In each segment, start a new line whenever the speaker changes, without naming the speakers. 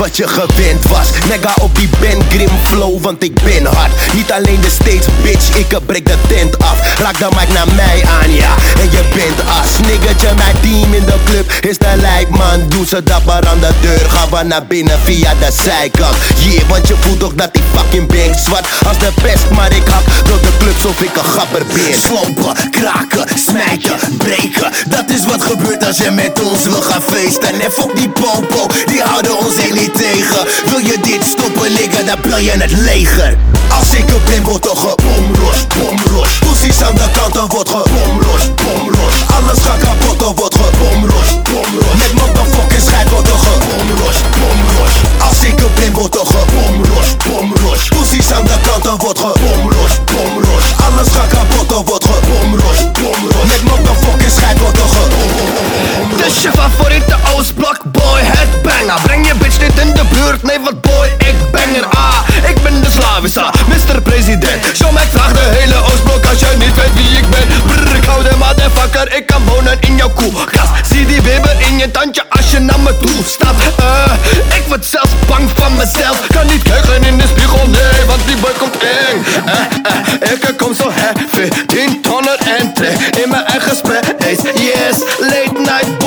wat je gewend was. Nega op die Ben Grim flow, want ik ben hard. Niet alleen de steeds bitch, ik breek de tent af. Raak de mic naar mij aan, ja, en je bent as. Niggertje, mijn team in de club is de lijkman. Doe ze dapper aan de deur, gaan we naar binnen via de zijkant. Yeah, want je voelt toch dat die fucking bank zwart als de pest. Maar ik hak door de club of ik een gapper ben. Slopen, kraken, smijten. Dat is wat gebeurt als je met ons wil gaan feesten. En fuck die popo, die houden ons echt niet tegen. Wil je dit stoppen, liggen, dan bel je het leger. Als ik er ben, wordt er gebomros, bomros. Poesies aan de kant, dan wordt gebomros, bomros.
Je favoriete Oostblok boy, banger Breng je bitch niet in de buurt, nee wat boy, ik bang er Ah, ik ben de Slavisa, Mr. President. Show mij vraag de hele Oostblok als jij niet weet wie ik ben. Brrr, ik hou de motherfucker, ik kan wonen in jouw koelkast Zie die weber in je tandje als je naar me toe stapt. Eh, Ik word zelfs bang van mezelf. Kan niet kijken in de spiegel, nee, want die boy komt eng. Eh, eh, ik kom zo heavy, 10 tonnen en twee In mijn eigen space, yes, late night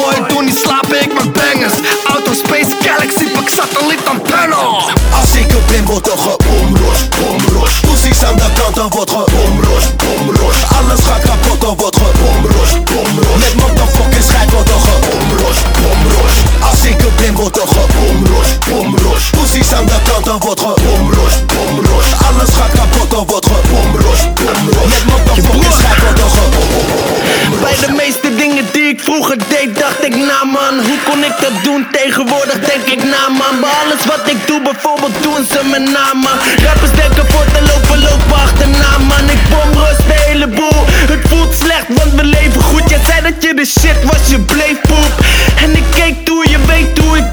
ik
er ben, wordt er gebomros, bomros. Poesies aan de kant, dan wordt gebomros, bomros. Alles gaat kapot, dan wordt gebomros, bomros. Met motherfucking schijt wordt er gebomros, bomros. Als ik ben, wordt er gebomros, bomros. Poesies aan de kant, dan wordt gebomros, bomros. Alles gaat kapot, dan wordt gebomros, bomros. Met motherfucking schijt wordt er gebomros.
Bij de meeste die ik vroeger deed, dacht ik na man Hoe kon ik dat doen? Tegenwoordig denk ik na man Bij alles wat ik doe, bijvoorbeeld doen ze me na man. Rappers denken voor te lopen, lopen achterna man. Ik bomroos de hele boel. Het voelt slecht, want we leven goed. Jij zei dat je de shit was, je bleef poep. En ik keek toe, je weet hoe ik